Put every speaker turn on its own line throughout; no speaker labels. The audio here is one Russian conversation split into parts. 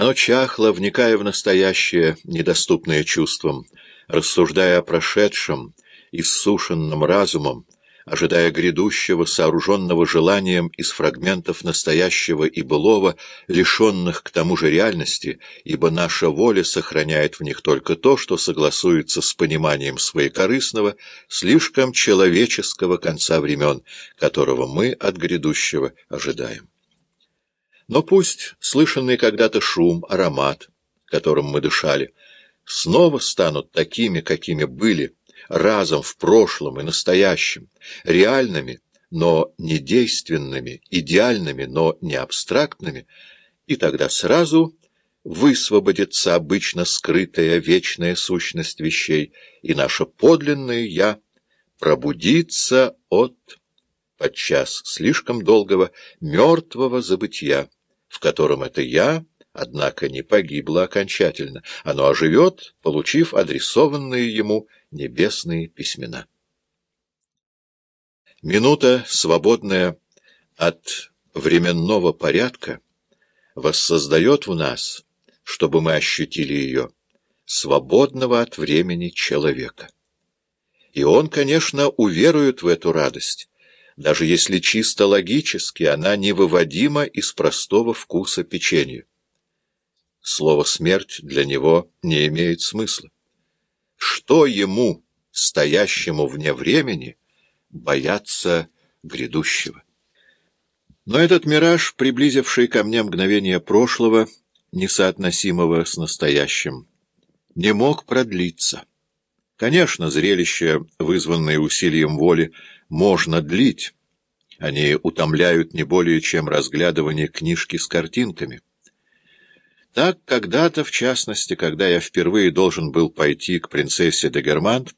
Оно чахло, вникая в настоящее, недоступное чувствам, рассуждая о прошедшем, иссушенном разумом, ожидая грядущего, сооруженного желанием из фрагментов настоящего и былого, лишенных к тому же реальности, ибо наша воля сохраняет в них только то, что согласуется с пониманием своекорыстного, слишком человеческого конца времен, которого мы от грядущего ожидаем. Но пусть слышанный когда-то шум, аромат, которым мы дышали, снова станут такими, какими были, разом в прошлом и настоящем, реальными, но не действенными, идеальными, но не абстрактными, и тогда сразу высвободится обычно скрытая вечная сущность вещей, и наше подлинное «я» пробудится от, подчас слишком долгого, мертвого забытья, в котором это «я» однако не погибло окончательно, оно оживет, получив адресованные ему небесные письмена. Минута, свободная от временного порядка, воссоздает в нас, чтобы мы ощутили ее, свободного от времени человека. И он, конечно, уверует в эту радость, даже если чисто логически она невыводима из простого вкуса печенья. Слово «смерть» для него не имеет смысла. Что ему, стоящему вне времени, бояться грядущего? Но этот мираж, приблизивший ко мне мгновение прошлого, несоотносимого с настоящим, не мог продлиться. Конечно, зрелище, вызванное усилием воли, можно длить. Они утомляют не более, чем разглядывание книжки с картинками. Так когда-то, в частности, когда я впервые должен был пойти к принцессе де Германт,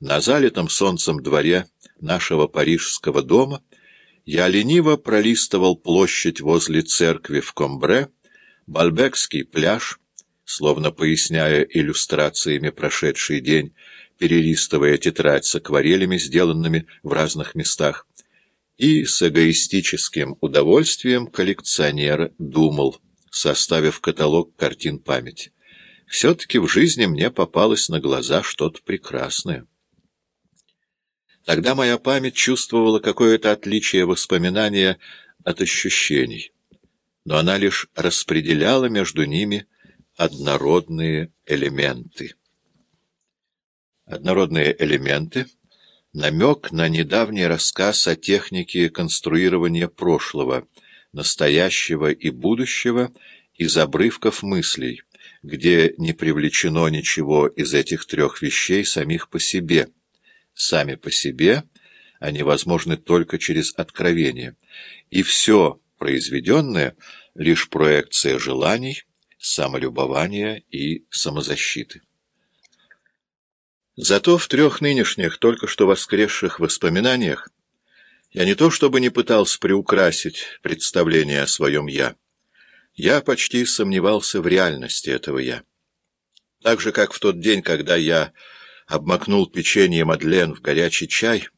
на залитом солнцем дворе нашего парижского дома, я лениво пролистывал площадь возле церкви в Комбре, Бальбекский пляж, словно поясняя иллюстрациями прошедший день, перелистывая тетрадь с акварелями, сделанными в разных местах, и с эгоистическим удовольствием коллекционер думал — составив каталог картин памяти. Все-таки в жизни мне попалось на глаза что-то прекрасное. Тогда моя память чувствовала какое-то отличие воспоминания от ощущений, но она лишь распределяла между ними однородные элементы. Однородные элементы — намек на недавний рассказ о технике конструирования прошлого — настоящего и будущего из обрывков мыслей, где не привлечено ничего из этих трех вещей самих по себе. Сами по себе они возможны только через откровение, и все произведенное — лишь проекция желаний, самолюбования и самозащиты. Зато в трех нынешних, только что воскресших воспоминаниях я не то чтобы не пытался приукрасить представление о своем «я». Я почти сомневался в реальности этого «я». Так же, как в тот день, когда я обмакнул печенье Мадлен в горячий чай,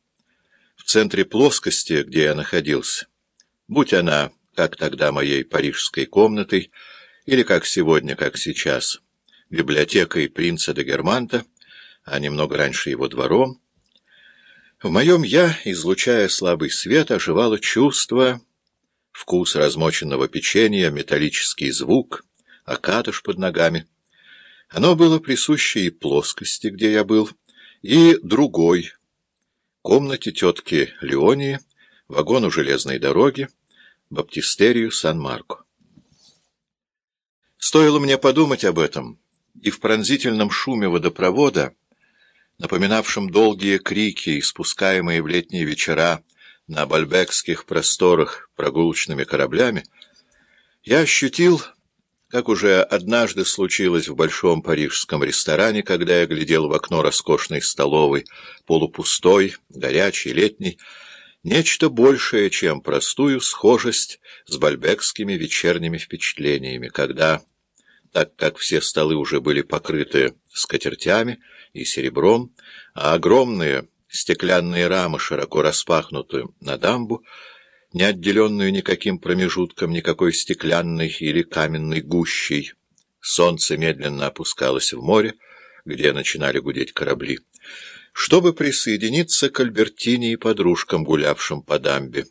в центре плоскости, где я находился, будь она, как тогда, моей парижской комнатой, или, как сегодня, как сейчас, библиотекой принца де Германта, а немного раньше его двором, в моем «я», излучая слабый свет, оживало чувство, вкус размоченного печенья, металлический звук, окатыш под ногами. Оно было присуще и плоскости, где я был, и другой, комнате тетки Леонии, вагону железной дороги, баптистерию Сан-Марко. Стоило мне подумать об этом, и в пронзительном шуме водопровода напоминавшим долгие крики, испускаемые в летние вечера на бальбекских просторах прогулочными кораблями, я ощутил, как уже однажды случилось в большом парижском ресторане, когда я глядел в окно роскошной столовой, полупустой, горячей, летней, нечто большее, чем простую схожесть с бальбекскими вечерними впечатлениями, когда, так как все столы уже были покрыты скатертями, и серебром, а огромные стеклянные рамы, широко распахнутые на дамбу, не отделенную никаким промежутком, никакой стеклянной или каменной гущей. Солнце медленно опускалось в море, где начинали гудеть корабли, чтобы присоединиться к Альбертине и подружкам, гулявшим по дамбе.